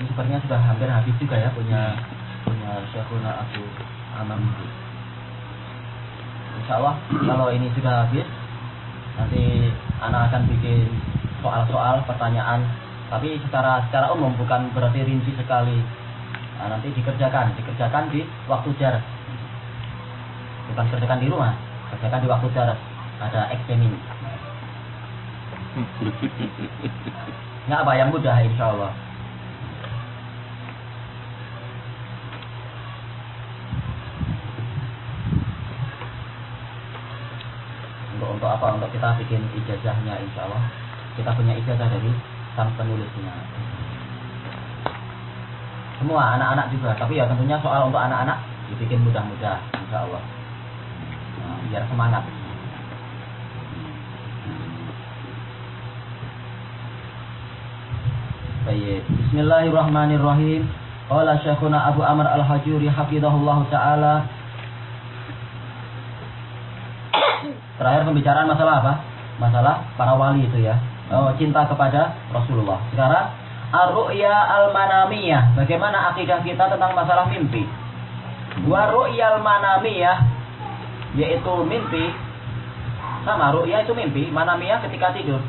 ini sepertinya sudah hampir habis juga ya punya punya Syekhuna Abu Amam itu. Insya Allah kalau ini sudah habis nanti anak akan bikin soal-soal pertanyaan. Tapi secara secara umum bukan berarti rinci sekali. Nah, nanti dikerjakan dikerjakan di waktu jar bukan kerjakan di rumah kerjakan di waktu jar ada eksamin nggak apa yang mudah insya Allah untuk apa untuk kita bikin ijazahnya insya Allah kita punya ijazah dari sang penulisnya semua anak-anak juga tapi ya tentunya soal untuk anak-anak dibikin mudah-mudah insya Allah nah, biar semangat Baik. Bismillahirrahmanirrahim. Qala Syekhuna Abu Amr Al-Hajuri hafizahullah taala. Terakhir pembicaraan masalah apa? Masalah para wali itu ya. Oh, cinta kepada Rasulullah. Sekarang ar-ru'ya al-manamiyah. Bagaimana akidah kita tentang masalah mimpi? Wa ru'ya al-manamiyah yaitu mimpi sama ru'ya itu mimpi, manamiyah ketika tidur.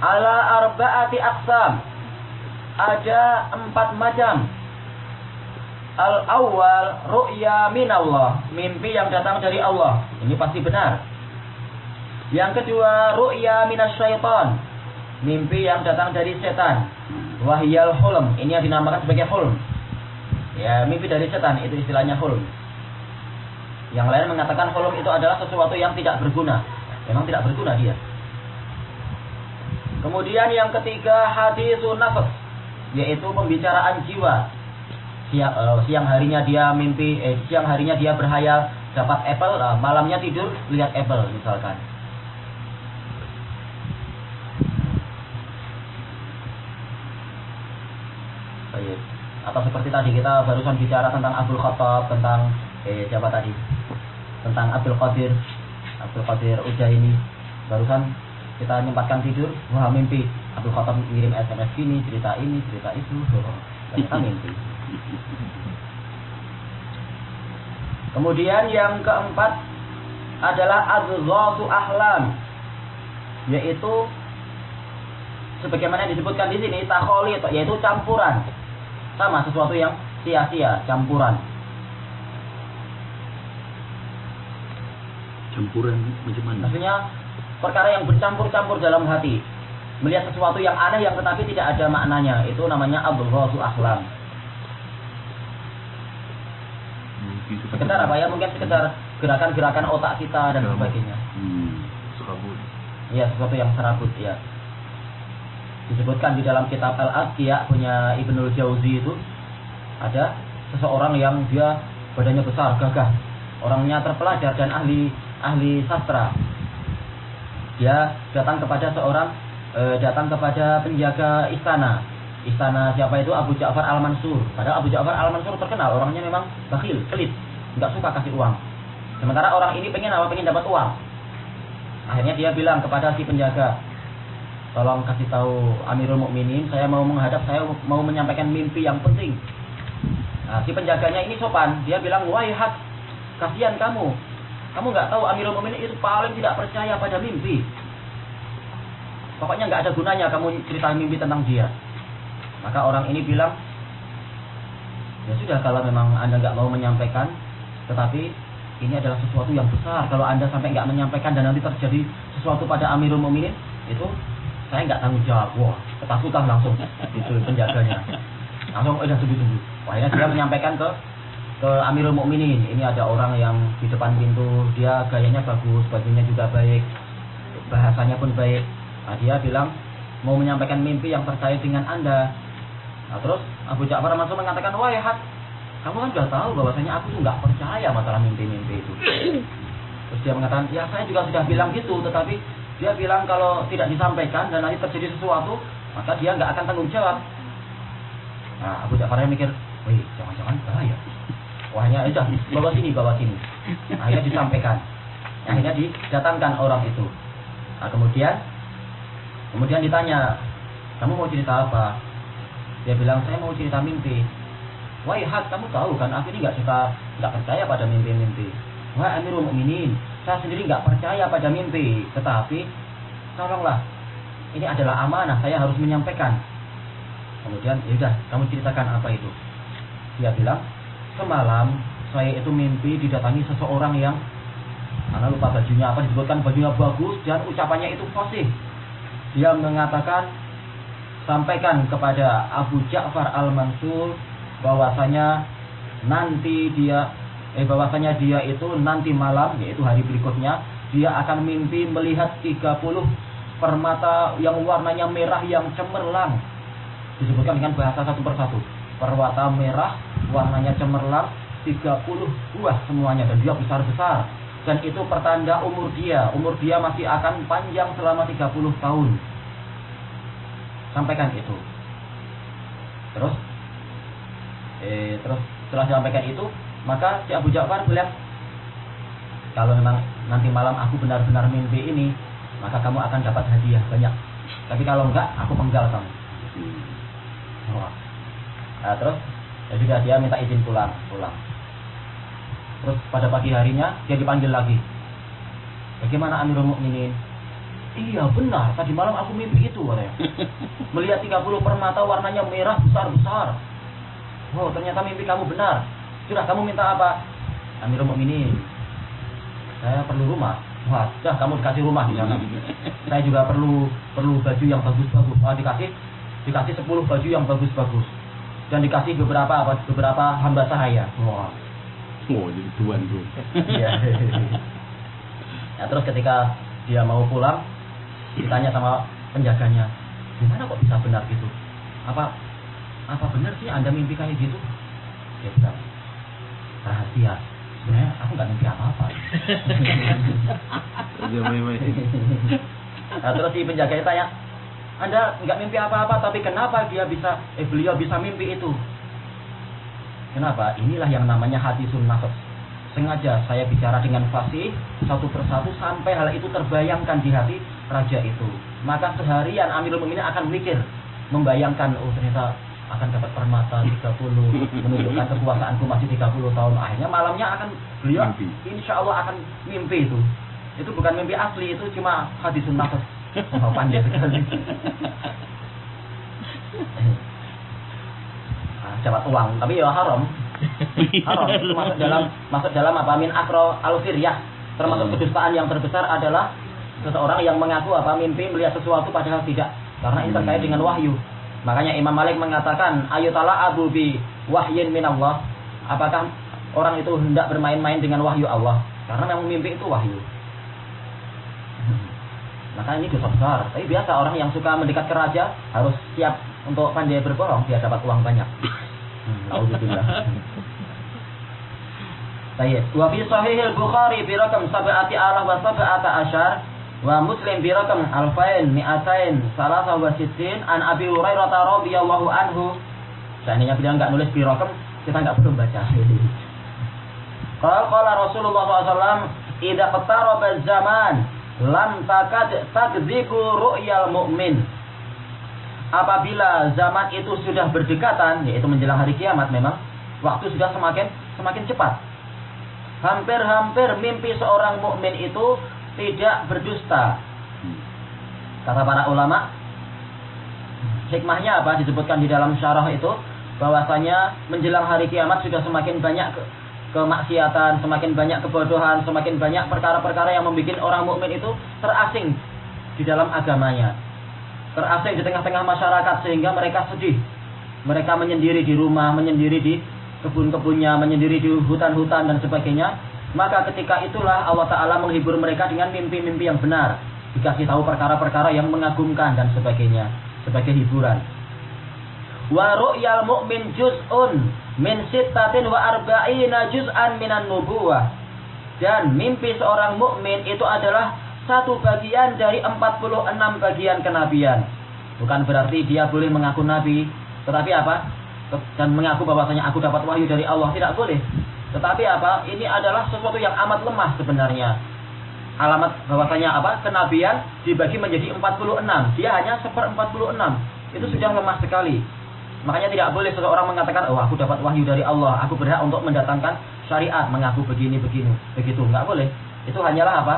Ala arba'ati aqsam ada empat macam. Al awal ru'ya minallah, mimpi yang datang dari Allah. Ini pasti benar. Yang kedua ru'ya minasyaiton, mimpi yang datang dari setan. Wahyal hulm, ini yang dinamakan sebagai hulm. Ya, mimpi dari setan itu istilahnya hulm. Yang lain mengatakan hulm itu adalah sesuatu yang tidak berguna. Memang tidak berguna dia. Kemudian yang ketiga hadisun nafas yaitu pembicaraan jiwa. Siang, uh, siang harinya dia mimpi, eh, siang harinya dia berhayal dapat apple, uh, malamnya tidur lihat apple misalkan. Baik. Atau seperti tadi kita barusan bicara tentang Abdul Khattab, tentang eh siapa tadi? Tentang Abdul Qadir, Abdul Qadir ini Barusan kita nyempatkan tidur, wah mimpi Abdul Khattab ngirim SMS ini, cerita ini, cerita itu. Ternyata mimpi. Kemudian yang keempat adalah adzatu ahlam yaitu sebagaimana disebutkan di sini takholi yaitu campuran sama sesuatu yang sia-sia campuran. Campuran macam mana? Maksudnya perkara yang bercampur-campur dalam hati. Melihat sesuatu yang aneh yang tetapi tidak ada maknanya. Itu namanya abdul ahlam sekedar apa ya? mungkin sekedar gerakan-gerakan otak kita dan sebagainya. Hmm. serabut. Ya sesuatu yang serabut ya disebutkan di dalam kitab al ya punya Ibnul Jauzi itu ada seseorang yang dia badannya besar gagah orangnya terpelajar dan ahli ahli sastra dia datang kepada seorang e, datang kepada penjaga istana. Istana siapa itu Abu Ja'far Al-Mansur. Padahal Abu Ja'far Al-Mansur terkenal orangnya memang bakhil, pelit, nggak suka kasih uang. Sementara orang ini pengen apa? Pengen dapat uang. Akhirnya dia bilang kepada si penjaga, tolong kasih tahu Amirul Mukminin, saya mau menghadap, saya mau menyampaikan mimpi yang penting. Nah, si penjaganya ini sopan, dia bilang, wahai hak, kasihan kamu, kamu nggak tahu Amirul Mukminin itu paling tidak percaya pada mimpi. Pokoknya nggak ada gunanya kamu cerita mimpi tentang dia. Maka orang ini bilang, ya sudah kalau memang anda nggak mau menyampaikan, tetapi ini adalah sesuatu yang besar. Kalau anda sampai nggak menyampaikan dan nanti terjadi sesuatu pada Amirul Mukminin, itu saya nggak tanggung jawab. Wah, ketakutan langsung itu penjaganya. Langsung udah tunggu tunggu. Akhirnya dia menyampaikan ke ke Amirul Mukminin. Ini ada orang yang di depan pintu, dia gayanya bagus, bajunya juga baik, bahasanya pun baik. Nah, dia bilang mau menyampaikan mimpi yang terkait dengan Anda. Nah, terus Abu Ja'far Mansur mengatakan, wah ya kamu kan sudah tahu bahwasanya aku nggak percaya masalah mimpi-mimpi itu. Terus dia mengatakan, ya saya juga sudah bilang gitu, tetapi dia bilang kalau tidak disampaikan dan nanti terjadi sesuatu, maka dia nggak akan tanggung jawab. Nah, Abu Ja'far mikir, wih, jangan-jangan bahaya. Wahnya, udah, bawa sini, bawa sini. Akhirnya disampaikan. Akhirnya didatangkan orang itu. Nah, kemudian Kemudian ditanya, kamu mau cerita apa? Dia bilang, saya mau cerita mimpi. Wahai hak, kamu tahu kan, aku ini nggak suka, nggak percaya pada mimpi-mimpi. Wah Amirul Mukminin, saya sendiri nggak percaya pada mimpi, tetapi tolonglah, ini adalah amanah, saya harus menyampaikan. Kemudian, ya udah, kamu ceritakan apa itu? Dia bilang, semalam saya itu mimpi didatangi seseorang yang karena lupa bajunya apa disebutkan bajunya bagus dan ucapannya itu fasih. Dia mengatakan sampaikan kepada Abu Ja'far Al-Mansur bahwasanya nanti dia eh bahwasanya dia itu nanti malam yaitu hari berikutnya dia akan mimpi melihat 30 permata yang warnanya merah yang cemerlang. Disebutkan dengan bahasa satu persatu. Permata merah warnanya cemerlang 30 buah semuanya dan dia besar-besar. Dan itu pertanda umur dia. Umur dia masih akan panjang selama 30 tahun. Sampaikan itu. Terus? Eh, terus setelah disampaikan itu maka si Abu Ja'far bilang kalau memang nanti malam aku benar-benar mimpi ini maka kamu akan dapat hadiah banyak tapi kalau enggak aku penggal kamu Wah. Nah, terus ya sudah dia minta izin pulang pulang terus pada pagi harinya dia dipanggil lagi bagaimana Amirul Mukminin Iya benar, tadi malam aku mimpi itu katanya. Melihat 30 permata warnanya merah besar-besar. Oh, ternyata mimpi kamu benar. Sudah kamu minta apa? Amirul Mukminin. Saya perlu rumah. Wah, sudah kamu dikasih rumah di sana. Saya juga perlu perlu baju yang bagus-bagus. Ah, dikasih dikasih 10 baju yang bagus-bagus. Dan dikasih beberapa apa beberapa hamba sahaya. Wah. Oh, jadi tuan bro. Iya. Nah, terus ketika dia mau pulang, ditanya sama penjaganya, gimana kok bisa benar gitu? Apa apa benar sih anda mimpi kayak gitu? Dia bilang, rahasia. Sebenarnya aku nggak mimpi apa-apa. Aja main-main. nah, terus si penjaganya tanya, anda nggak mimpi apa-apa, tapi kenapa dia bisa, eh beliau bisa mimpi itu? Kenapa? Inilah yang namanya hati sunnah. Sengaja saya bicara dengan fasih satu persatu sampai hal itu terbayangkan di hati raja itu. Maka seharian Amirul Mukminin akan mikir, membayangkan oh ternyata akan dapat permata 30 menunjukkan kekuasaanku masih 30 tahun. Akhirnya malamnya akan beliau Mimpi. insya Allah akan mimpi itu. Itu bukan mimpi asli itu cuma hadis nafas. Oh, pandai sekali Ah, dapat uang tapi ya haram. Haram. Itu masuk dalam masuk dalam apa? Min akro al termasuk Hmm. kedustaan yang terbesar adalah seseorang yang mengaku apa mimpi melihat sesuatu padahal tidak. Karena ini terkait dengan wahyu makanya Imam Malik mengatakan ayutala abu bi wahyin min Allah. Apakah orang itu hendak bermain-main dengan wahyu Allah? Karena memang mimpi itu wahyu. Maka ini dosa besar. Tapi biasa orang yang suka mendekat ke raja harus siap untuk pandai berbohong biar dapat uang banyak. Hmm, Nauzubillah. Baik. Wa al-Bukhari bi rakam sab'ati alaf wa sab'ata asyar wa Muslim bi rakam alfain mi'atain salasa wa sittin an Abi Hurairah radhiyallahu anhu. Seandainya beliau enggak nulis bi rakam, kita enggak perlu baca. Qala qala Rasulullah SAW, "Idza zaman lam takad takdzibu ru'yal mu'min." Apabila zaman itu sudah berdekatan, yaitu menjelang hari kiamat memang, waktu sudah semakin semakin cepat hampir-hampir mimpi seorang mukmin itu tidak berdusta. Kata para ulama, hikmahnya apa disebutkan di dalam syarah itu bahwasanya menjelang hari kiamat sudah semakin banyak ke kemaksiatan, semakin banyak kebodohan, semakin banyak perkara-perkara yang membuat orang mukmin itu terasing di dalam agamanya. Terasing di tengah-tengah masyarakat sehingga mereka sedih. Mereka menyendiri di rumah, menyendiri di kebun-kebunnya, menyendiri di hutan-hutan dan sebagainya, maka ketika itulah Allah Ta'ala menghibur mereka dengan mimpi-mimpi yang benar. Dikasih tahu perkara-perkara yang mengagumkan dan sebagainya, sebagai hiburan. Wa ru'yal mu'min juz'un min sittatin wa arba'ina juz'an minan nubuwah. Dan mimpi seorang mukmin itu adalah satu bagian dari 46 bagian kenabian. Bukan berarti dia boleh mengaku nabi, tetapi apa? dan mengaku bahwasanya aku dapat wahyu dari Allah tidak boleh. Tetapi apa? Ini adalah sesuatu yang amat lemah sebenarnya. Alamat bahwasanya apa? Kenabian dibagi menjadi 46. Dia hanya seper 46. Itu sudah lemah sekali. Makanya tidak boleh seseorang mengatakan, oh aku dapat wahyu dari Allah, aku berhak untuk mendatangkan syariat, mengaku begini, begini, begitu. Nggak boleh. Itu hanyalah apa?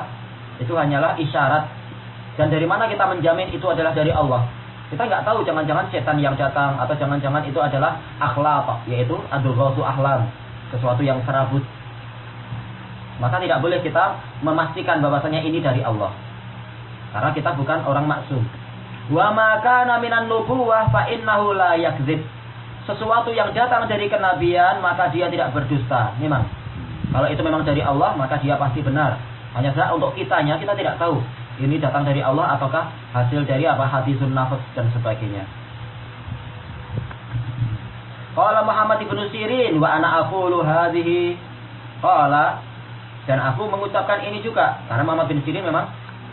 Itu hanyalah isyarat. Dan dari mana kita menjamin itu adalah dari Allah? Kita nggak tahu, jangan-jangan setan yang datang, atau jangan-jangan itu adalah akhlak, yaitu adughasu ahlam, sesuatu yang serabut. Maka tidak boleh kita memastikan bahwasanya ini dari Allah. Karena kita bukan orang maksum. Wa maka naminan nubuwah fa innahu la yakzib. Sesuatu yang datang dari kenabian maka dia tidak berdusta. Memang. Kalau itu memang dari Allah maka dia pasti benar. Hanya saja untuk kitanya kita tidak tahu ini datang dari Allah ataukah hasil dari apa hadisun nafas dan sebagainya. Qala Muhammad ibn Sirin wa ana aqulu hadhihi qala dan aku mengucapkan ini juga karena Muhammad bin Sirin memang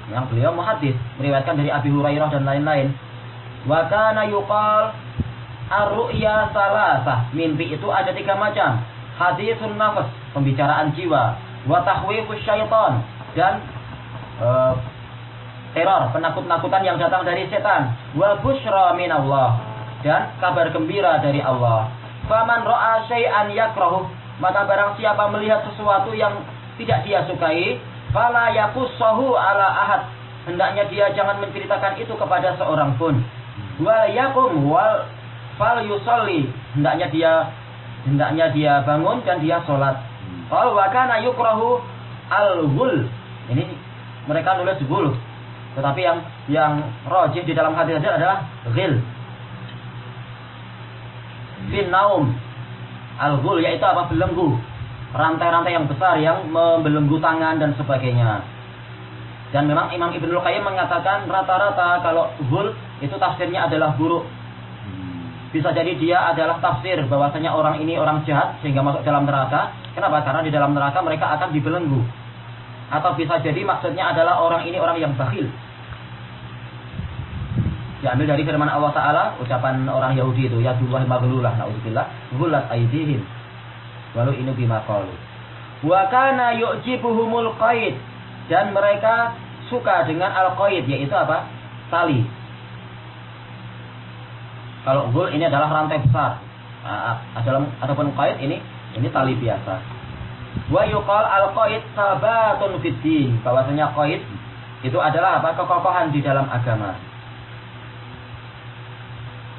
yang beliau muhadis meriwayatkan dari Abi Hurairah dan lain-lain. Wa kana yuqal ar-ru'ya salasah. Mimpi itu ada tiga macam. Hadisun nafas, pembicaraan jiwa. Wa tahwifus syaitan dan uh, teror, penakut-nakutan yang datang dari setan. Wa busyra minallah dan kabar gembira dari Allah. Faman ra'a syai'an yakrahu, maka barang siapa melihat sesuatu yang tidak dia sukai, Fala yakussahu ala ahad. Hendaknya dia jangan menceritakan itu kepada seorang pun. Wal yakum wal fal yusalli. Hendaknya dia hendaknya dia bangun dan dia sholat. Qal wa kana yukrahu al-ghul. Ini mereka nulis gul. Tetapi yang yang rojih di dalam hadis adalah ghil. Fin naum. Al-ghul yaitu apa? Belenggu rantai-rantai yang besar yang membelenggu tangan dan sebagainya. Dan memang Imam Ibnu Qayyim mengatakan rata-rata kalau hul itu tafsirnya adalah buruk. Bisa jadi dia adalah tafsir bahwasanya orang ini orang jahat sehingga masuk dalam neraka. Kenapa? Karena di dalam neraka mereka akan dibelenggu. Atau bisa jadi maksudnya adalah orang ini orang yang bakhil. Diambil dari firman Allah Ta'ala, ucapan orang Yahudi itu, Ya Dullah maghlulah, na'udzubillah, gulat aidihim Walau ini bima qalu. Wa kana yu'jibuhumul qaid dan mereka suka dengan al qaid yaitu apa? tali. Kalau gul ini adalah rantai besar. Nah, dalam ataupun qaid ini ini tali biasa. Wa yuqal al qaid sabatun fid din. Bahwasanya qaid itu adalah apa? kekokohan di dalam agama.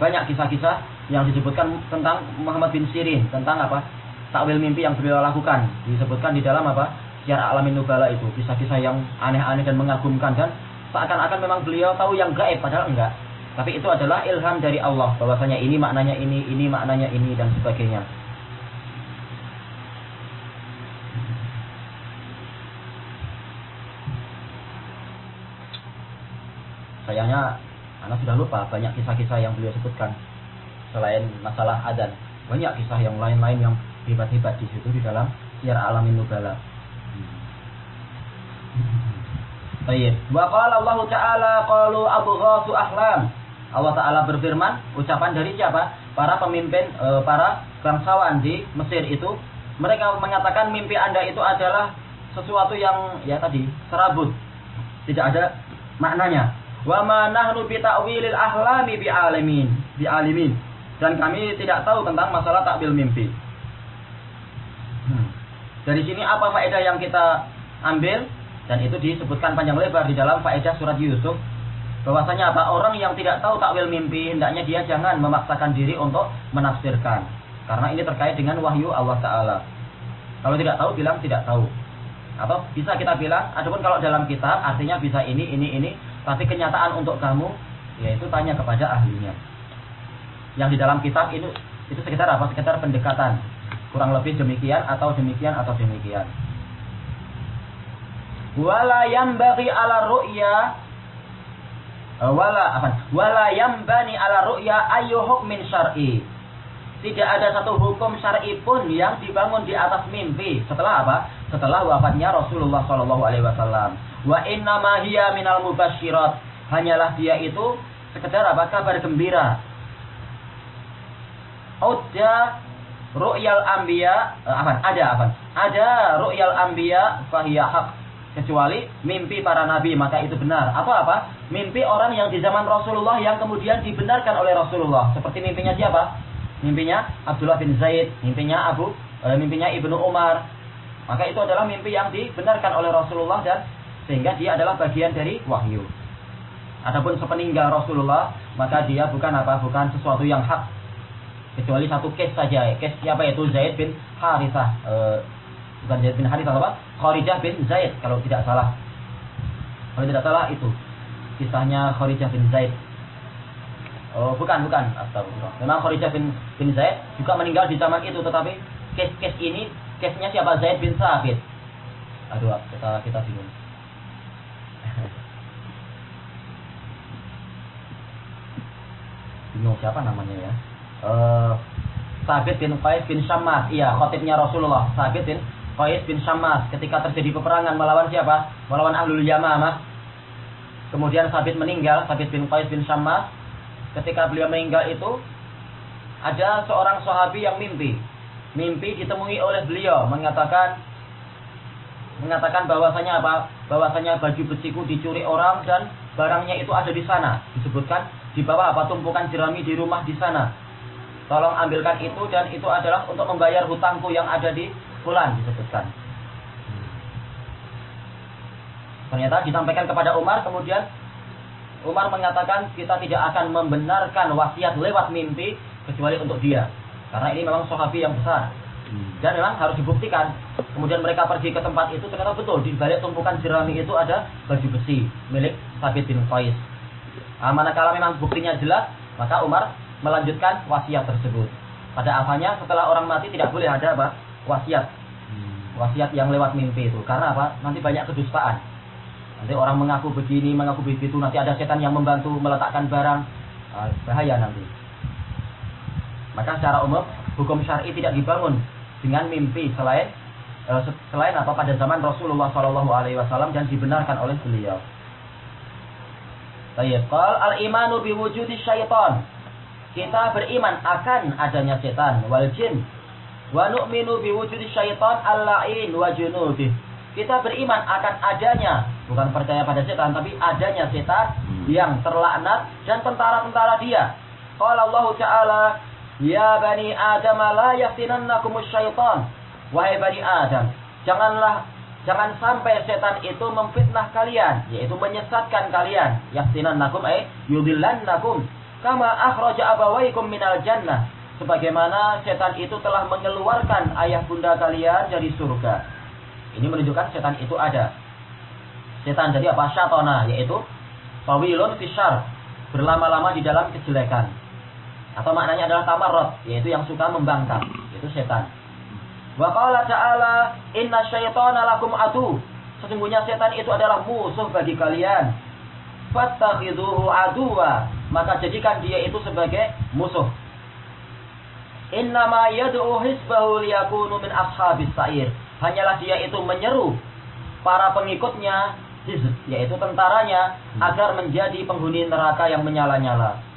Banyak kisah-kisah yang disebutkan tentang Muhammad bin Sirin, tentang apa? takwil mimpi yang beliau lakukan. Disebutkan di dalam apa? Siar alamin nubala itu. Kisah-kisah yang aneh-aneh dan mengagumkan dan seakan-akan memang beliau tahu yang gaib padahal enggak. Tapi itu adalah ilham dari Allah bahwasanya ini maknanya ini ini maknanya ini dan sebagainya. Sayangnya anak sudah lupa banyak kisah-kisah yang beliau sebutkan selain masalah adan banyak kisah yang lain-lain yang hebat-hebat di situ di dalam Syiar Alamin Nubala. Baik. Wa qala Allah Ta'ala qalu abghasu ahlam. Allah Ta'ala berfirman, ucapan dari siapa? Para pemimpin, e, para bangsawan di Mesir itu, mereka mengatakan mimpi Anda itu adalah sesuatu yang ya tadi serabut. Tidak ada maknanya. Wa ma nahnu bi ta'wilil ahlami bi alimin, bi alimin. Dan kami tidak tahu tentang masalah takwil mimpi. Dari sini apa faedah yang kita ambil? Dan itu disebutkan panjang lebar di dalam faedah surat Yusuf. Bahwasanya apa? Orang yang tidak tahu takwil mimpi, hendaknya dia jangan memaksakan diri untuk menafsirkan. Karena ini terkait dengan wahyu Allah Ta'ala. Kalau tidak tahu, bilang tidak tahu. Atau bisa kita bilang, adapun kalau dalam kitab, artinya bisa ini, ini, ini. Tapi kenyataan untuk kamu, yaitu tanya kepada ahlinya. Yang di dalam kitab itu, itu sekitar apa? Sekitar pendekatan. Kurang lebih demikian atau demikian atau demikian. Wala bagi ala ru'ya wala apa? Wala bani ala ru'ya ayu hukmin syar'i. Tidak ada satu hukum syar'i pun yang dibangun di atas mimpi. Setelah apa? Setelah wafatnya Rasulullah Shallallahu alaihi wasallam wa inna ma hiya minal mubasyirat hanyalah dia itu sekedar apa? Kabar gembira. Udah ru'yal anbiya eh, apa ada apa ada ru'yal anbiya fahiya haq. Kecuali mimpi para nabi maka itu benar. Atau apa? Mimpi orang yang di zaman Rasulullah yang kemudian dibenarkan oleh Rasulullah. Seperti mimpinya siapa? Mimpinya Abdullah bin Zaid mimpinya Abu e, mimpinya Ibnu Umar. Maka itu adalah mimpi yang dibenarkan oleh Rasulullah dan sehingga dia adalah bagian dari wahyu adapun sepeninggal Rasulullah maka dia bukan apa bukan sesuatu yang hak kecuali satu case saja case siapa yaitu Zaid bin Harithah e, bukan Zaid bin Harithah apa? Kharijah bin Zaid kalau tidak salah. Kalau tidak salah itu kisahnya Kharijah bin Zaid. Oh, bukan, bukan. Astagfirullah. Memang Kharijah bin, bin Zaid juga meninggal di zaman itu, tetapi case-case ini, case-nya siapa? Zaid bin Sabit. Aduh, kita kita bingung. Bingung siapa namanya ya? Uh, Sabit bin Qais bin Syammas. Iya, khotibnya Rasulullah. Sabit bin Qais bin Syammas ketika terjadi peperangan melawan siapa? Melawan Ahlul Yamamah. Kemudian Sabit meninggal, Sabit bin Qais bin Syammas. Ketika beliau meninggal itu ada seorang sahabi yang mimpi. Mimpi ditemui oleh beliau mengatakan mengatakan bahwasanya apa? Bahwasanya baju besiku dicuri orang dan barangnya itu ada di sana. Disebutkan di bawah apa tumpukan jerami di rumah di sana. Tolong ambilkan itu dan itu adalah untuk membayar hutangku yang ada di fulan disebutkan. Ternyata disampaikan kepada Umar, kemudian Umar mengatakan kita tidak akan membenarkan wasiat lewat mimpi kecuali untuk dia. Karena ini memang sahabi yang besar. Dan memang harus dibuktikan. Kemudian mereka pergi ke tempat itu ternyata betul di balik tumpukan jerami itu ada baju besi milik Sabit bin Qais. Nah, manakala memang buktinya jelas, maka Umar melanjutkan wasiat tersebut. Pada asalnya setelah orang mati tidak boleh ada apa? wasiat. Wasiat yang lewat mimpi itu. Karena apa? Nanti banyak kedustaan. Nanti orang mengaku begini, mengaku begitu, nanti ada setan yang membantu meletakkan barang. Ah, bahaya nanti. Maka secara umum hukum syar'i tidak dibangun dengan mimpi selain uh, selain apa pada zaman Rasulullah Shallallahu Alaihi Wasallam dan dibenarkan oleh beliau. Baik, al imanu biwujudi syaitan. Kita beriman akan adanya setan wal jin wa nu'minu biwujudi syaitan al-la'in wa junudih. Kita beriman akan adanya, bukan percaya pada setan, tapi adanya setan yang terlaknat dan tentara-tentara dia. Qala Allah Ta'ala, Ya bani Adam la yaftinannakumus syaitan. Wahai bani Adam, janganlah jangan sampai setan itu memfitnah kalian, yaitu menyesatkan kalian. Yaftinannakum eh yudillannakum kama akhraja abawaikum minal jannah. Sebagaimana setan itu telah mengeluarkan ayah bunda kalian dari surga. Ini menunjukkan setan itu ada. Setan jadi apa? Syatona, yaitu tawilun fisyar. Berlama-lama di dalam kejelekan. Atau maknanya adalah tamarot, yaitu yang suka membangkang. Itu setan. Wa qala ta'ala, inna syaitana lakum adu. Sesungguhnya setan itu adalah musuh bagi kalian. Fattakhiduhu aduwa. Maka jadikan dia itu sebagai musuh. Innama yad'u hisbahu liyakunu min ashabis sa'ir. Hanyalah dia itu menyeru para pengikutnya, yaitu tentaranya, agar menjadi penghuni neraka yang menyala-nyala.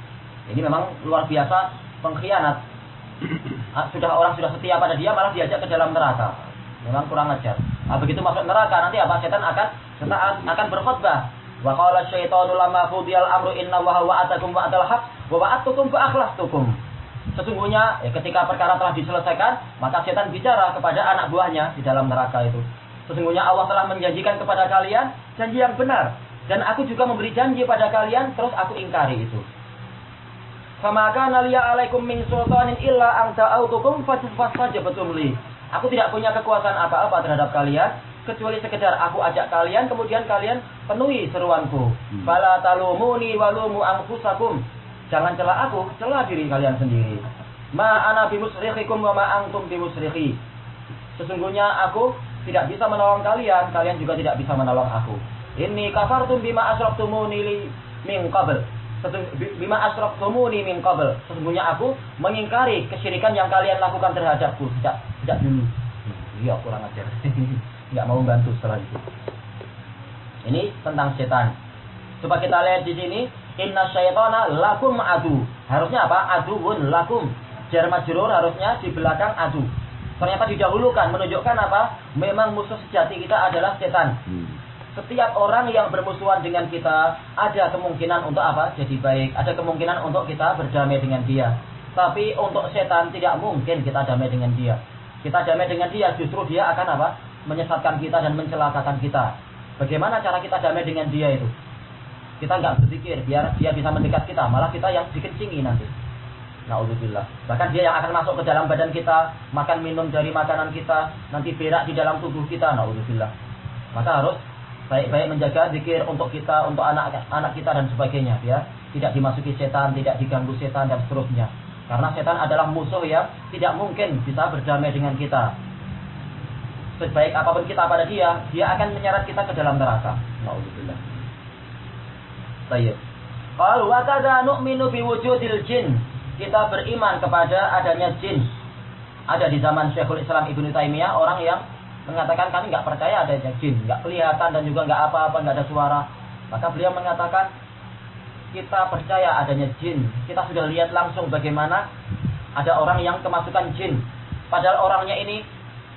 Ini memang luar biasa pengkhianat. Ah, sudah orang sudah setia pada dia malah diajak ke dalam neraka. Memang kurang ajar. Nah, begitu masuk neraka nanti apa setan akan setan akan berkhutbah. Wa qala syaitanu lamma qudiyal amru inna wa wa'atakum wa'dal haq wa wa'atukum fa akhlastukum. Sesungguhnya ya, ketika perkara telah diselesaikan, maka setan bicara kepada anak buahnya di dalam neraka itu. Sesungguhnya Allah telah menjanjikan kepada kalian janji yang benar. Dan aku juga memberi janji pada kalian, terus aku ingkari itu. Fama kana liya alaikum min sultanin illa an ta'autukum fastajabatum li. Aku tidak punya kekuasaan apa-apa terhadap kalian kecuali sekedar aku ajak kalian kemudian kalian penuhi seruanku. Hmm. Fala talumuni walumu anfusakum. Jangan celah aku, celah diri kalian sendiri. Ma ana bimusrikhikum wa ma antum bimusrikhi. Sesungguhnya aku tidak bisa menolong kalian, kalian juga tidak bisa menolong aku. Ini kafartum bima asraftumuni min qabl bima asraftumuni min qabl. Sesungguhnya aku mengingkari kesyirikan yang kalian lakukan terhadapku sejak sejak dulu. Iya, kurang ajar. Enggak mau bantu setelah itu. Ini tentang setan. Coba kita lihat di sini, inna syaitana lakum adu. Harusnya apa? Aduun lakum. Jar majrur harusnya di belakang adu. Ternyata didahulukan menunjukkan apa? Memang musuh sejati kita adalah setan. Hmm. Setiap orang yang bermusuhan dengan kita ada kemungkinan untuk apa? Jadi baik. Ada kemungkinan untuk kita berdamai dengan dia. Tapi untuk setan tidak mungkin kita damai dengan dia. Kita damai dengan dia, justru dia akan apa? Menyesatkan kita dan mencelakakan kita. Bagaimana cara kita damai dengan dia itu? Kita nggak berpikir biar dia bisa mendekat kita, malah kita yang dikencingi nanti. Nauzubillah. Bahkan dia yang akan masuk ke dalam badan kita, makan minum dari makanan kita, nanti berak di dalam tubuh kita. Nauzubillah. Maka harus baik-baik menjaga zikir untuk kita, untuk anak-anak kita dan sebagainya, ya. Tidak dimasuki setan, tidak diganggu setan dan seterusnya. Karena setan adalah musuh yang tidak mungkin bisa berdamai dengan kita. Sebaik apa pun kita pada dia, dia akan menyeret kita ke dalam neraka. Nauzubillah. Baik. Kalau wa kadza nu'minu biwujudil jin. Kita beriman kepada adanya jin. Ada di zaman Syekhul Islam Ibnu Taimiyah orang yang mengatakan kami nggak percaya adanya jin, nggak kelihatan dan juga nggak apa-apa, nggak ada suara. Maka beliau mengatakan kita percaya adanya jin. Kita sudah lihat langsung bagaimana ada orang yang kemasukan jin. Padahal orangnya ini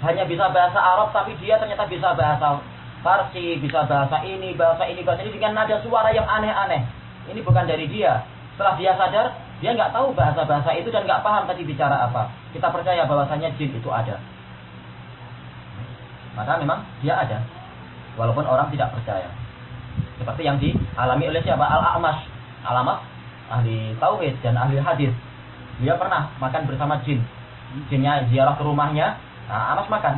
hanya bisa bahasa Arab, tapi dia ternyata bisa bahasa Farsi, bisa bahasa ini, bahasa ini, bahasa ini dengan nada suara yang aneh-aneh. Ini bukan dari dia. Setelah dia sadar, dia nggak tahu bahasa-bahasa itu dan nggak paham tadi bicara apa. Kita percaya bahwasanya jin itu ada. Maka memang dia ada. Walaupun orang tidak percaya. Seperti yang dialami oleh siapa? Al-A'mash alamat ahli tauhid dan ahli hadis. Dia pernah makan bersama jin. Jinnya ziarah ke rumahnya, nah, Amas makan.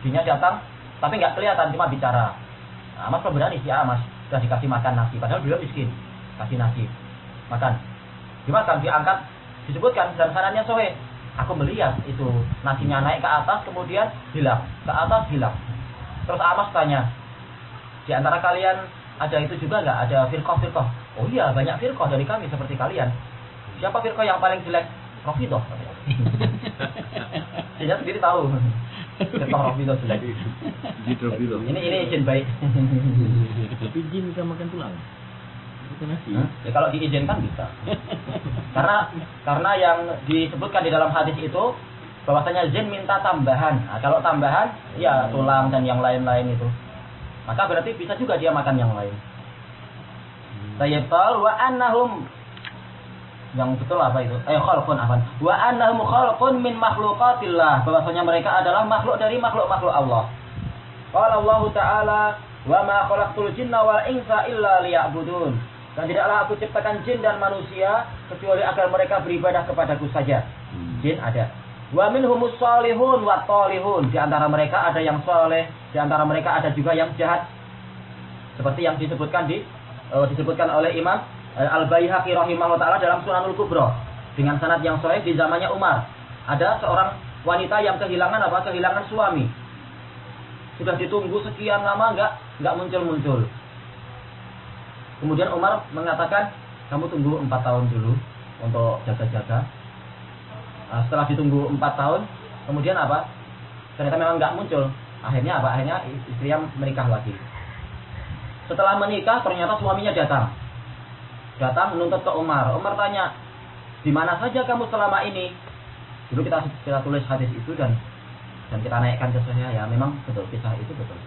Jinnya datang, tapi nggak kelihatan, cuma bicara. Nah, Amas berani si Amas, sudah dikasih makan nasi, padahal beliau miskin. Kasih nasi, makan. Dimakan, diangkat, disebutkan dalam sananya sohe. Aku melihat itu nasinya naik ke atas, kemudian hilang. Ke atas, hilang. Terus Amas tanya, di antara kalian ada itu juga nggak? Ada firqah-firqah? Oh iya, banyak firqah dari kami seperti kalian. Siapa firqah yang paling jelek? Rafidah. Dia sendiri tahu. Firqah Rafidah jelek. Ini ini izin baik. Tapi jin bisa makan tulang. Ya kalau diizinkan bisa. karena karena yang disebutkan di dalam hadis itu bahwasanya jin minta tambahan. Nah, kalau tambahan ya tulang dan yang lain-lain itu. Maka berarti bisa juga dia makan yang lain. Tayyibal wa annahum yang betul apa itu? Eh khalqun apa? Wa annahum khalqun min makhluqatillah. Bahwasanya mereka adalah makhluk dari makhluk-makhluk Allah. Qala Allah Ta'ala wa ma khalaqtul jinna wal insa illa liya'budun. Dan tidaklah aku ciptakan jin dan manusia kecuali agar mereka beribadah kepadaku saja. Jin ada. Wa minhumus salihun wa talihun. Di antara mereka ada yang soleh, di antara mereka ada juga yang jahat. Seperti yang disebutkan di uh, disebutkan oleh Imam uh, Al-Baihaqi rahimahullah taala dalam Sunanul Kubra dengan sanad yang sahih di zamannya Umar. Ada seorang wanita yang kehilangan apa? Kehilangan suami. Sudah ditunggu sekian lama enggak enggak muncul-muncul. Kemudian Umar mengatakan, kamu tunggu empat tahun dulu untuk jaga-jaga Nah, setelah ditunggu empat tahun, kemudian apa? Ternyata memang nggak muncul. Akhirnya apa? Akhirnya istrinya menikah lagi. Setelah menikah, ternyata suaminya datang. Datang menuntut ke Umar. Umar tanya, di mana saja kamu selama ini? Dulu kita kita tulis hadis itu dan dan kita naikkan ke saya ya memang betul kisah itu betul.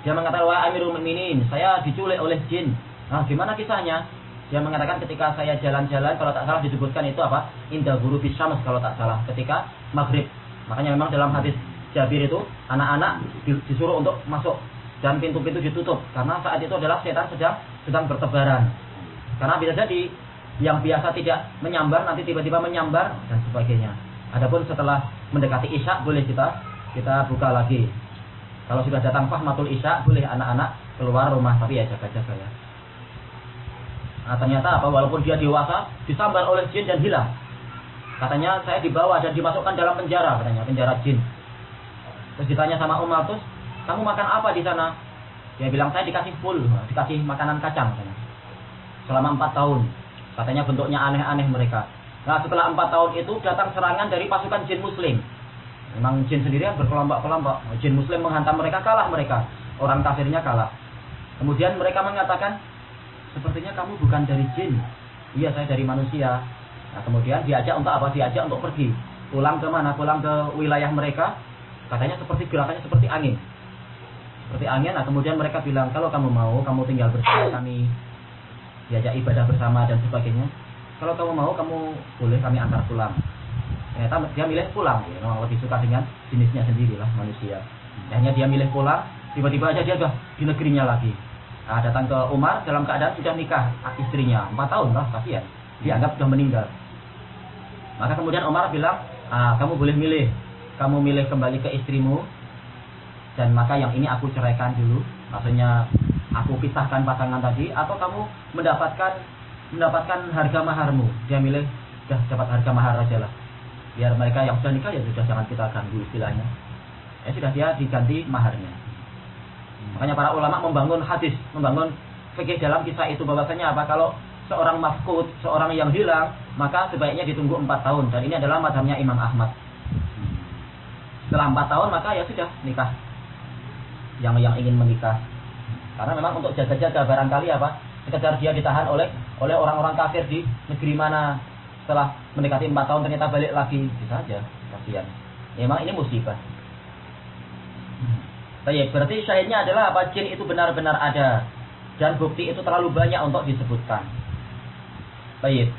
Dia mengatakan wah Amirul Mukminin, saya diculik oleh jin. Nah, gimana kisahnya? Dia mengatakan ketika saya jalan-jalan, kalau tak salah disebutkan itu apa? Indah guru bisyams kalau tak salah. Ketika maghrib. Makanya memang dalam hadis Jabir itu, anak-anak disuruh untuk masuk. Dan pintu-pintu ditutup. Karena saat itu adalah setan sedang sedang bertebaran. Karena bisa jadi yang biasa tidak menyambar nanti tiba-tiba menyambar dan sebagainya. Adapun setelah mendekati isya boleh kita kita buka lagi. Kalau sudah datang fahmatul isya boleh anak-anak keluar rumah tapi ya jaga-jaga ya. Nah, ternyata apa? Walaupun dia dewasa, disambar oleh jin dan hilang. Katanya saya dibawa dan dimasukkan dalam penjara, katanya penjara jin. Terus ditanya sama Umar, terus kamu makan apa di sana? Dia bilang saya dikasih full, dikasih makanan kacang, katanya. Selama empat tahun. Katanya bentuknya aneh-aneh mereka. Nah setelah empat tahun itu datang serangan dari pasukan jin muslim. Memang jin sendirian berkelompok-kelompok. Jin muslim menghantam mereka, kalah mereka. Orang kafirnya kalah. Kemudian mereka mengatakan, sepertinya kamu bukan dari jin. Iya, saya dari manusia. Nah, kemudian diajak untuk apa? Diajak untuk pergi. Pulang ke mana? Pulang ke wilayah mereka. Katanya seperti gerakannya seperti angin. seperti angin. Nah kemudian mereka bilang kalau kamu mau kamu tinggal bersama kami diajak ibadah bersama dan sebagainya. Kalau kamu mau kamu boleh kami antar pulang. Ternyata dia milih pulang, ya, memang lebih suka dengan jenisnya sendiri lah manusia. Hanya dia milih pulang, tiba-tiba aja dia sudah di negerinya lagi. Nah, datang ke Umar dalam keadaan sudah nikah istrinya, empat tahun lah kasihan. Dianggap sudah meninggal. Maka kemudian Umar bilang, ah, kamu boleh milih, kamu milih kembali ke istrimu, dan maka yang ini aku ceraikan dulu. Maksudnya aku pisahkan pasangan tadi, atau kamu mendapatkan mendapatkan harga maharmu. Dia milih, sudah dapat harga mahar aja lah biar mereka yang sudah nikah ya sudah jangan kita ganggu istilahnya ya sudah dia diganti maharnya makanya para ulama membangun hadis membangun fikih dalam kisah itu. Bahwasanya apa? Kalau seorang mafkud seorang yang hilang maka sebaiknya ditunggu empat tahun. Dan ini adalah madhabnya Imam Ahmad. Setelah empat tahun maka ya sudah nikah. Yang yang ingin menikah. Karena memang untuk jaga-jaga barangkali apa? Sekedar dia ditahan oleh oleh orang-orang kafir di negeri mana. Setelah mendekati empat tahun ternyata balik lagi. Bisa aja kasihan. Memang ini musibah Baik, berarti syahidnya adalah apa? Jin itu benar-benar ada dan bukti itu terlalu banyak untuk disebutkan. Baik.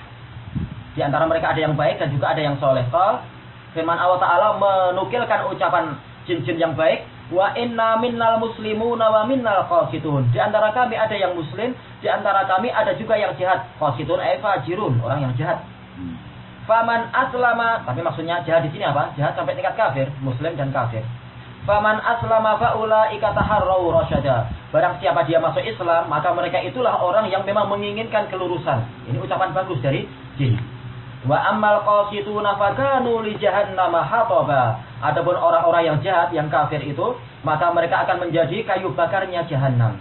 Di antara mereka ada yang baik dan juga ada yang soleh. Kalau firman Allah Taala menukilkan ucapan jin-jin yang baik, wa inna minnal muslimuna wa minnal qasitun. Di antara kami ada yang muslim, di antara kami ada juga yang jahat. Qasitun ay fajirun, orang yang jahat. Faman aslama, tapi maksudnya jahat di sini apa? Jahat sampai tingkat kafir, muslim dan kafir. Faman aslama faula ikataharrau rasyada. Barang siapa dia masuk Islam, maka mereka itulah orang yang memang menginginkan kelurusan. Ini ucapan bagus dari jin. Wa ammal qasituna fakanu li jahannam hataba. Adapun orang-orang yang jahat, yang kafir itu, maka mereka akan menjadi kayu bakarnya jahanam.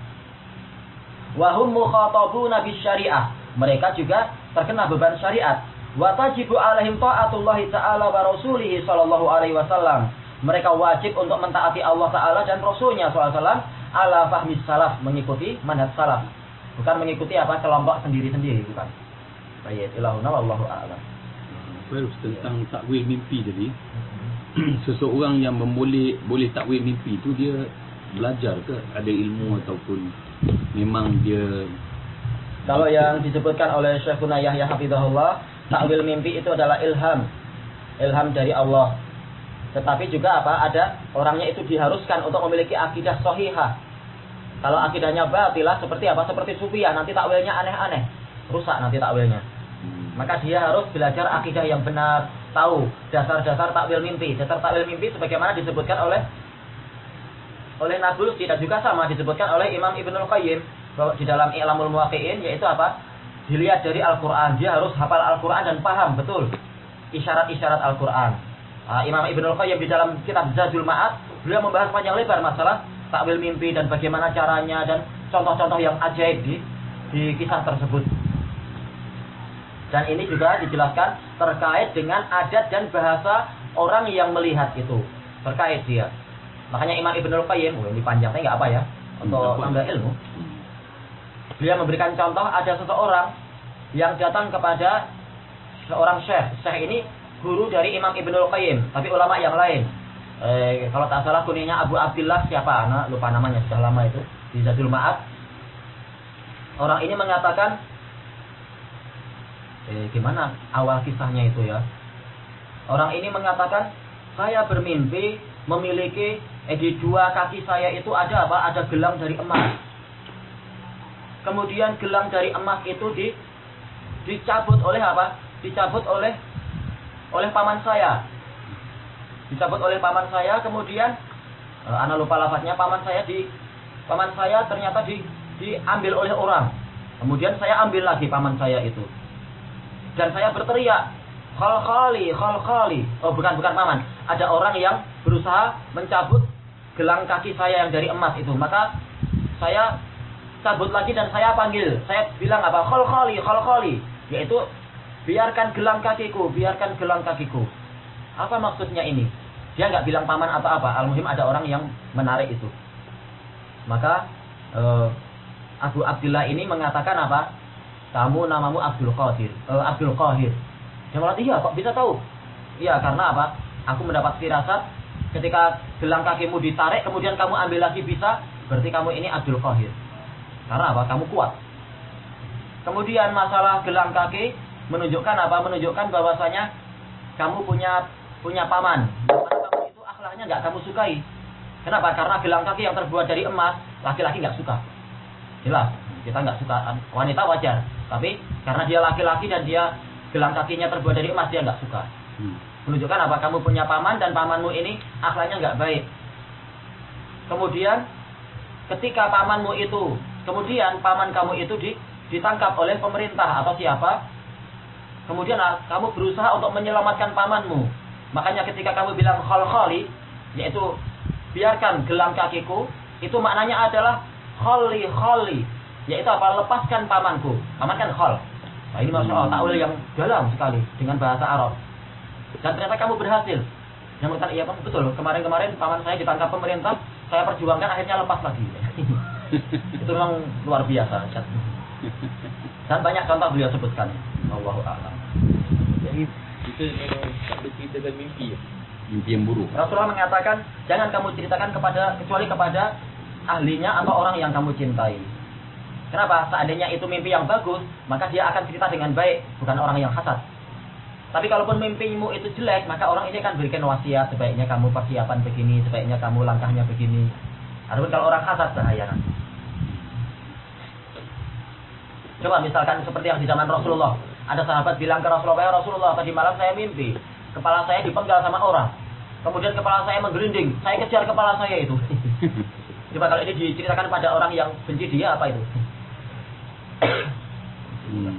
Wa hum mukhatabuna bisyariah. Mereka juga terkena beban syariat wa tajibu alaihim taatullah taala wa rasulih sallallahu alaihi wasallam. Mereka wajib untuk mentaati Allah taala dan rasulnya wasallam ala fahmi salaf mengikuti manhaj salaf. Bukan mengikuti apa kelompok sendiri-sendiri bukan. Baik, ilahuna wallahu a'lam. Baru tentang takwil mimpi tadi. Seseorang yang memboleh boleh takwil mimpi tu dia belajar ke ada ilmu ataupun memang dia kalau yang disebutkan oleh Syekhuna Yahya Hafizahullah takwil mimpi itu adalah ilham. Ilham dari Allah. Tetapi juga apa? Ada orangnya itu diharuskan untuk memiliki akidah sohihah. Kalau akidahnya batilah seperti apa? Seperti sufiah, nanti takwilnya aneh-aneh. Rusak nanti takwilnya. Maka dia harus belajar akidah yang benar, tahu dasar-dasar takwil mimpi. Dasar takwil mimpi sebagaimana disebutkan oleh oleh Nabul tidak juga sama disebutkan oleh Imam Ibnul Qayyim bahwa di dalam Ilamul Muwaqqi'in yaitu apa? dilihat dari Al-Quran. Dia harus hafal Al-Quran dan paham betul isyarat-isyarat Al-Quran. Uh, Imam Ibn Al-Qayyim di dalam kitab Zadul Ma'ad, beliau membahas panjang lebar masalah takwil mimpi dan bagaimana caranya dan contoh-contoh yang ajaib di, di kisah tersebut. Dan ini juga dijelaskan terkait dengan adat dan bahasa orang yang melihat itu. Terkait dia. Makanya Imam Ibn Al-Qayyim, oh ini panjangnya nggak apa ya, untuk tambah ilmu. Beliau memberikan contoh ada seseorang yang datang kepada seorang syekh. Syekh ini guru dari Imam Ibnul Qayyim, tapi ulama yang lain. Eh, kalau tak salah kuningnya Abu Abdullah siapa? Anak lupa namanya sudah lama itu di Zadul Ma'ad. Orang ini mengatakan eh, gimana awal kisahnya itu ya? Orang ini mengatakan saya bermimpi memiliki eh, di dua kaki saya itu ada apa? Ada gelang dari emas kemudian gelang dari emas itu di dicabut oleh apa? Dicabut oleh oleh paman saya. Dicabut oleh paman saya, kemudian uh, ana lupa lafadznya paman saya di paman saya ternyata di diambil oleh orang. Kemudian saya ambil lagi paman saya itu. Dan saya berteriak, khal khali, khal khali. Oh bukan bukan paman. Ada orang yang berusaha mencabut gelang kaki saya yang dari emas itu. Maka saya cabut lagi dan saya panggil. Saya bilang apa? Khol kholi. Yaitu biarkan gelang kakiku, biarkan gelang kakiku. Apa maksudnya ini? Dia nggak bilang paman atau apa. Al-muhim ada orang yang menarik itu. Maka uh, Abu Abdullah ini mengatakan apa? Kamu namamu Abdul Qadir, uh, Abdul Qahir. Dia malah iya kok bisa tahu? Iya karena apa? Aku mendapat firasat ketika gelang kakimu ditarik kemudian kamu ambil lagi bisa berarti kamu ini Abdul Qahir. Karena apa? Kamu kuat. Kemudian masalah gelang kaki menunjukkan apa? Menunjukkan bahwasanya kamu punya punya paman. Paman kamu itu akhlaknya nggak kamu sukai. Kenapa? Karena gelang kaki yang terbuat dari emas, laki-laki nggak suka. Jelas, kita nggak suka wanita wajar. Tapi karena dia laki-laki dan dia gelang kakinya terbuat dari emas, dia nggak suka. Hmm. Menunjukkan apa? Kamu punya paman dan pamanmu ini akhlaknya nggak baik. Kemudian ketika pamanmu itu, kemudian paman kamu itu di, ditangkap oleh pemerintah atau siapa, kemudian ah, kamu berusaha untuk menyelamatkan pamanmu. Makanya ketika kamu bilang khol kholi, yaitu biarkan gelang kakiku, itu maknanya adalah kholi kholi, yaitu apa? Lepaskan pamanku. Paman kan khol. Nah ini masya Allah takwil yang dalam sekali dengan bahasa Arab. Dan ternyata kamu berhasil. Yang mengatakan iya bang betul. Kemarin-kemarin paman saya ditangkap pemerintah, saya perjuangkan akhirnya lepas lagi. itu memang luar biasa. Dan banyak contoh beliau sebutkan. Allahu a'lam. Jadi kita memang tak boleh ceritakan mimpi ya. Mimpi yang buruk. Rasulullah mengatakan jangan kamu ceritakan kepada kecuali kepada ahlinya atau orang yang kamu cintai. Kenapa? Seandainya itu mimpi yang bagus, maka dia akan cerita dengan baik, bukan orang yang hasad. Tapi kalaupun mimpimu itu jelek, maka orang ini akan berikan wasiat, sebaiknya kamu persiapan begini, sebaiknya kamu langkahnya begini. Adapun kalau orang hasad bahaya nanti. Coba misalkan seperti yang di zaman Rasulullah. Ada sahabat bilang ke Rasulullah, ya Rasulullah, tadi malam saya mimpi. Kepala saya dipenggal sama orang. Kemudian kepala saya menggelinding. Saya kejar kepala saya itu. Coba kalau ini diceritakan pada orang yang benci dia, apa itu? Hmm.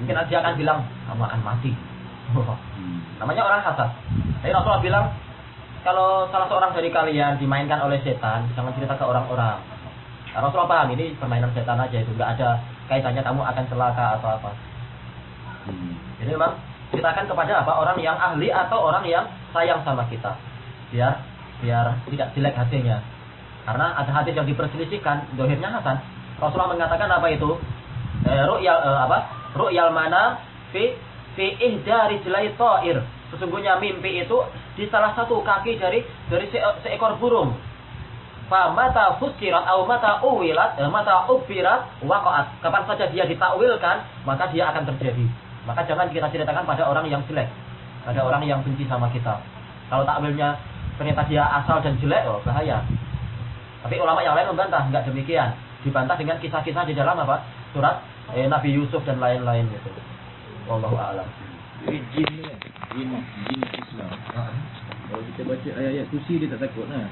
Mungkin dia akan bilang, kamu akan mati. Hmm. Namanya orang hasad. Jadi Rasulullah bilang, kalau salah seorang dari kalian dimainkan oleh setan, jangan cerita ke orang-orang. Nah, Rasulullah paham ini permainan setan aja itu, nggak ada kaitannya kamu akan celaka atau apa. Hmm. Jadi memang ceritakan kepada apa orang yang ahli atau orang yang sayang sama kita, biar biar tidak jelek hasilnya. Karena ada hadis yang diperselisihkan, dohirnya Hasan. Rasulullah mengatakan apa itu? Eh, ru'yal eh, apa? Ru'yal mana fi fi ihdari jelai ta'ir. Sesungguhnya mimpi itu di salah satu kaki dari dari se seekor burung. Fa mata fukirat atau mata uwilat, eh, mata ubirat waqa'at. Kapan saja dia ditakwilkan, maka dia akan terjadi. Maka jangan kita ceritakan pada orang yang jelek, pada orang yang benci sama kita. Kalau takwilnya ternyata dia asal dan jelek, oh bahaya. Tapi ulama yang lain membantah, enggak demikian. Dibantah dengan kisah-kisah di dalam apa? Surat eh, Nabi Yusuf dan lain-lain gitu. Wallahu a'lam. Jadi jin kan, jin, jin Islam. Kalau kita baca ayat-ayat kursi dia tak takut nah.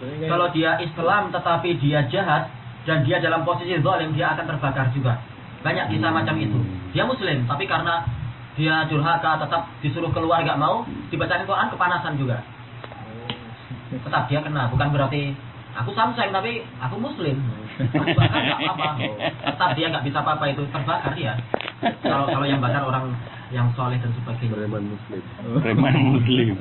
Kalau dia Islam tetapi dia jahat dan dia dalam posisi zalim dia akan terbakar juga. Banyak kisah macam itu. Dia muslim tapi karena dia durhaka tetap disuruh keluar gak mau dibacakan Quran kepanasan juga. Tetap dia kena bukan berarti aku samseng tapi aku muslim. Aku bakar gak apa-apa. Oh, Tetap dia nggak bisa apa-apa itu terbakar dia. Kalau kalau yang bakar orang yang soleh dan sebagainya. Preman Muslim. Preman Muslim.